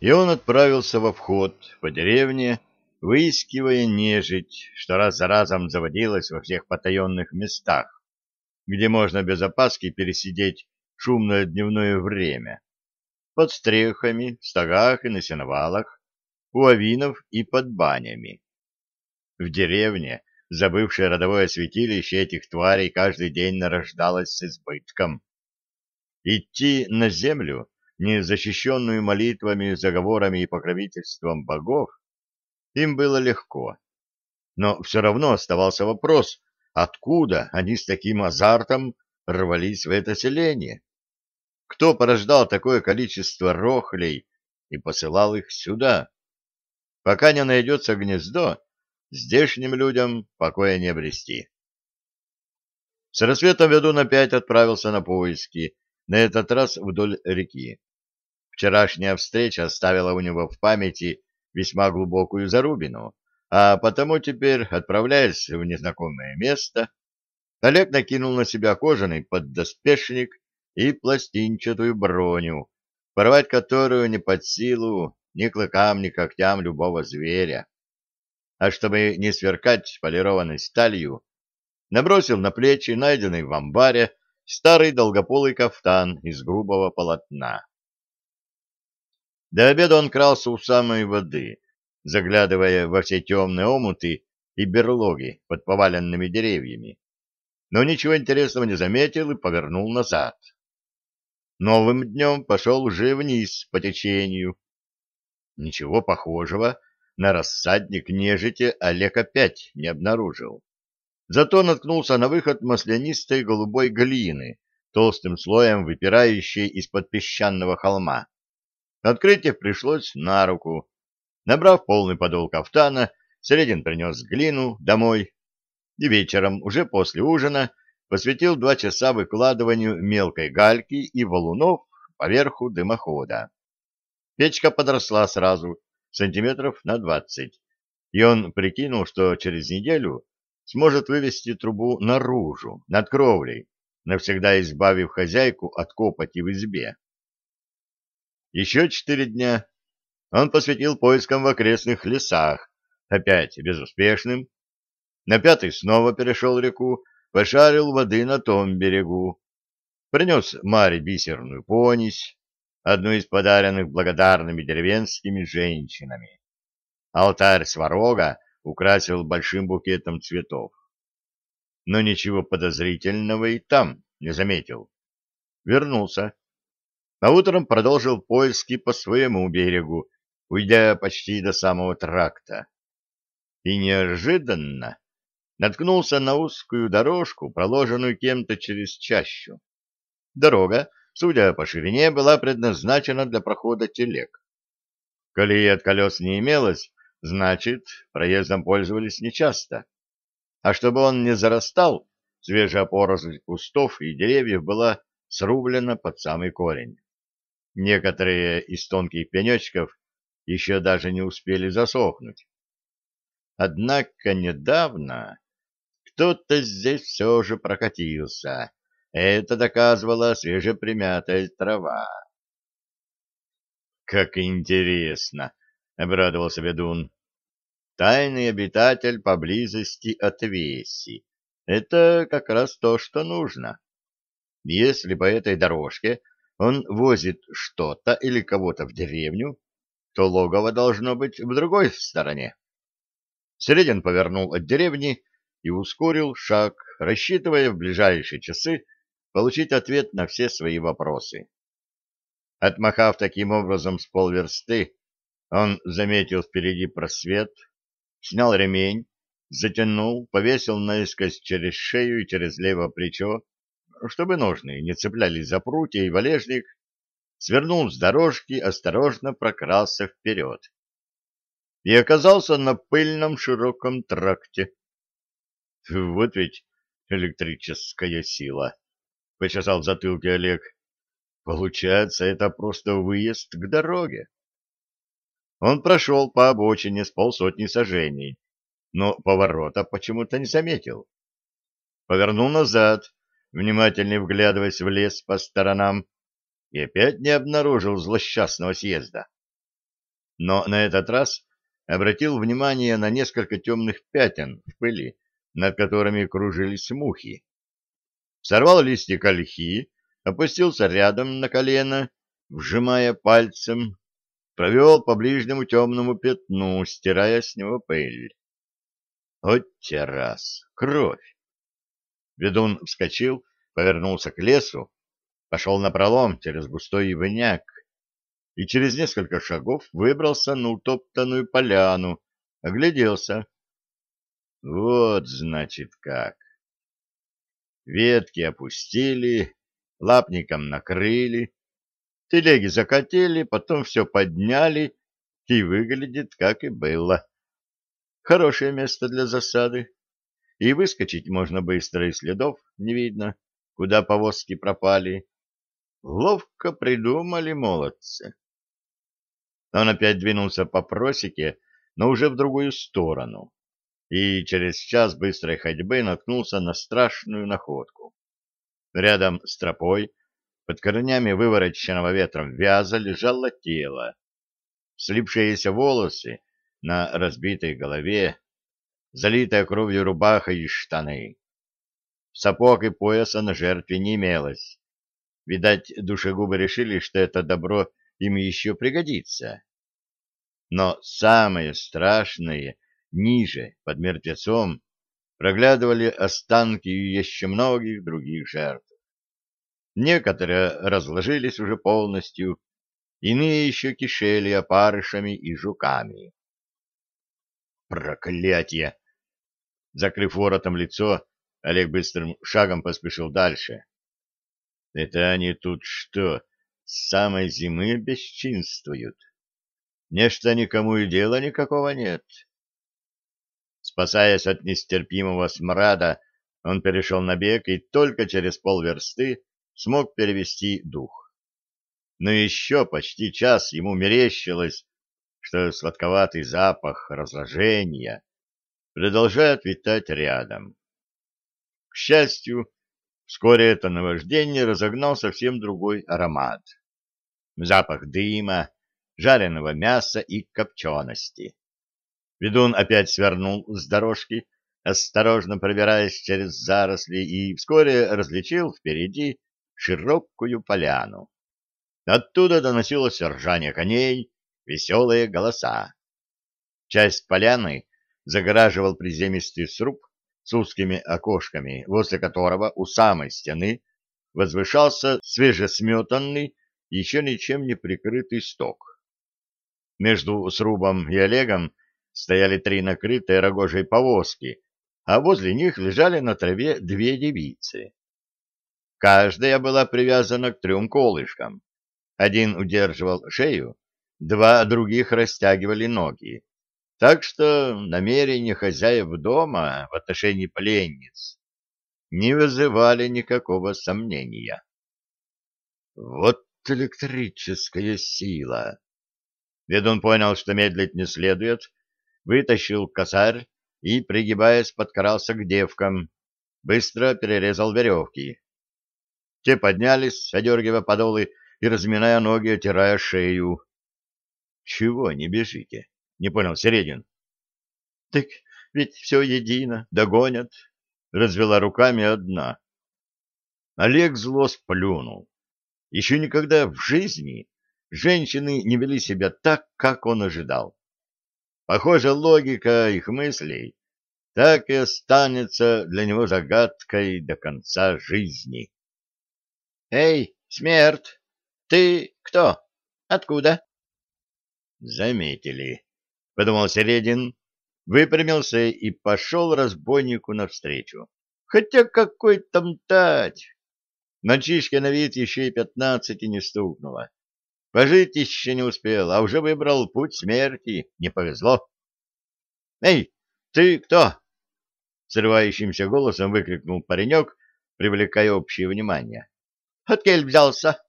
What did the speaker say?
и он отправился во вход по деревне, выискивая нежить, что раз за разом заводилась во всех потаенных местах, где можно без опаски пересидеть шумное дневное время. Под стрехами, в стогах и на сеновалах, у авинов и под банями. В деревне, забывшее родовое святилище этих тварей, каждый день нарождалось с избытком. Идти на землю, не защищенную молитвами, заговорами и покровительством богов, им было легко. Но все равно оставался вопрос, откуда они с таким азартом рвались в это селение? Кто порождал такое количество рохлей и посылал их сюда? Пока не найдется гнездо, здешним людям покоя не обрести. С рассветом ведун опять отправился на поиски, на этот раз вдоль реки. Вчерашняя встреча оставила у него в памяти весьма глубокую зарубину, а потому теперь, отправляясь в незнакомое место, Олег накинул на себя кожаный поддоспешник и пластинчатую броню, порвать которую не под силу ни клыкам, ни когтям любого зверя. А чтобы не сверкать полированной сталью, набросил на плечи найденный в амбаре старый долгополый кафтан из грубого полотна. До обеда он крался у самой воды, заглядывая во все темные омуты и берлоги под поваленными деревьями, но ничего интересного не заметил и повернул назад. Новым днем пошел уже вниз по течению. Ничего похожего на рассадник нежити Олег опять не обнаружил. Зато наткнулся на выход маслянистой голубой глины, толстым слоем выпирающей из-под песчаного холма. Открытие пришлось на руку. Набрав полный подол кафтана, Середин принес глину домой и вечером, уже после ужина, посвятил два часа выкладыванию мелкой гальки и валунов поверху дымохода. Печка подросла сразу, сантиметров на двадцать, и он прикинул, что через неделю сможет вывести трубу наружу, над кровлей, навсегда избавив хозяйку от копоти в избе. Еще четыре дня он посвятил поискам в окрестных лесах, опять безуспешным. На пятый снова перешел реку, пошарил воды на том берегу. Принес Маре бисерную понись, одну из подаренных благодарными деревенскими женщинами. Алтарь сварога украсил большим букетом цветов. Но ничего подозрительного и там не заметил. Вернулся. А утром продолжил поиски по своему берегу, уйдя почти до самого тракта. И неожиданно наткнулся на узкую дорожку, проложенную кем-то через чащу. Дорога, судя по ширине, была предназначена для прохода телег. Колеи от колес не имелось, Значит, проездом пользовались нечасто. А чтобы он не зарастал, свежая поросль кустов и деревьев была срублена под самый корень. Некоторые из тонких пенечков еще даже не успели засохнуть. Однако недавно кто-то здесь все же прокатился. Это доказывала свежепримятая трава. «Как интересно!» обрадовался ведун. Тайный обитатель поблизости от Веси. Это как раз то, что нужно. Если по этой дорожке он возит что-то или кого-то в деревню, то логово должно быть в другой стороне. Средин повернул от деревни и ускорил шаг, рассчитывая в ближайшие часы получить ответ на все свои вопросы. Отмахав таким образом с полверсты, он заметил впереди просвет, снял ремень, затянул, повесил наискось через шею и через левое плечо, чтобы ножны не цеплялись за прутья и валежник, свернул с дорожки, осторожно прокрался вперед. И оказался на пыльном широком тракте. Вот ведь электрическая сила, — почесал в затылке Олег. Получается, это просто выезд к дороге. Он прошел по обочине с полсотни сажений, но поворота почему-то не заметил. Повернул назад, внимательно вглядываясь в лес по сторонам, и опять не обнаружил злосчастного съезда. но на этот раз обратил внимание на несколько темных пятен в пыли, над которыми кружились мухи. Сорвал листик ольхи, опустился рядом на колено, вжимая пальцем, провел по ближнему темному пятну, стирая с него пыль. Вот раз! Кровь! Ведун вскочил, повернулся к лесу, пошел напролом через густой ивняк и через несколько шагов выбрался на утоптанную поляну, огляделся. Вот, значит, как. Ветки опустили, лапником накрыли, телеги закатили, потом все подняли, и выглядит, как и было. Хорошее место для засады. И выскочить можно быстро, и следов не видно, куда повозки пропали. Ловко придумали молодцы. Он опять двинулся по просеке, но уже в другую сторону, и через час быстрой ходьбы наткнулся на страшную находку. Рядом с тропой, под корнями вывороченного ветром вяза, лежало тело. Слипшиеся волосы на разбитой голове, залитая кровью рубаха и штаны. Сапог и пояса на жертве не имелось. Видать, душегубы решили, что это добро им еще пригодится. Но самое страшное, ниже, под мертвецом, проглядывали останки еще многих других жертв. Некоторые разложились уже полностью, иные еще кишели опарышами и жуками. Проклятие! Закрыв воротом лицо, Олег быстрым шагом поспешил дальше. Это они тут что, с самой зимы бесчинствуют? Нечто никому и дела никакого нет. Спасаясь от нестерпимого смрада, он перешел на бег и только через полверсты смог перевести дух. Но еще почти час ему мерещилось, что сладковатый запах разложения продолжает витать рядом. К счастью, вскоре это наваждение разогнал совсем другой аромат. Запах дыма, жареного мяса и копчености. Ведун опять свернул с дорожки, осторожно пробираясь через заросли, и вскоре различил впереди широкую поляну. Оттуда доносилось ржание коней, веселые голоса. Часть поляны загораживал приземистый сруб с узкими окошками, возле которого у самой стены возвышался свежесметанный, еще ничем не прикрытый сток. Между срубом и Олегом стояли три накрытые рогожей повозки, а возле них лежали на траве две девицы. Каждая была привязана к трем колышкам. Один удерживал шею, два других растягивали ноги. Так что намерения хозяев дома в отношении пленниц не вызывали никакого сомнения. Вот электрическая сила! Ведун понял, что медлить не следует, вытащил косарь и, пригибаясь, подкрался к девкам, быстро перерезал веревки. Те поднялись, одергивая подолы и, разминая ноги, отирая шею. Чего не бежите? Не понял Середин. Так ведь все едино, догонят. Развела руками одна. Олег зло сплюнул. Еще никогда в жизни женщины не вели себя так, как он ожидал. Похоже, логика их мыслей так и останется для него загадкой до конца жизни. «Эй, смерть, ты кто? Откуда?» Заметили, — подумал Середин, выпрямился и пошел разбойнику навстречу. Хотя какой там тать! Мальчишке на вид еще и пятнадцати не стукнуло. Пожить еще не успел, а уже выбрал путь смерти. Не повезло. — Эй, ты кто? — срывающимся голосом выкрикнул паренек, привлекая общее внимание. — Откель взялся?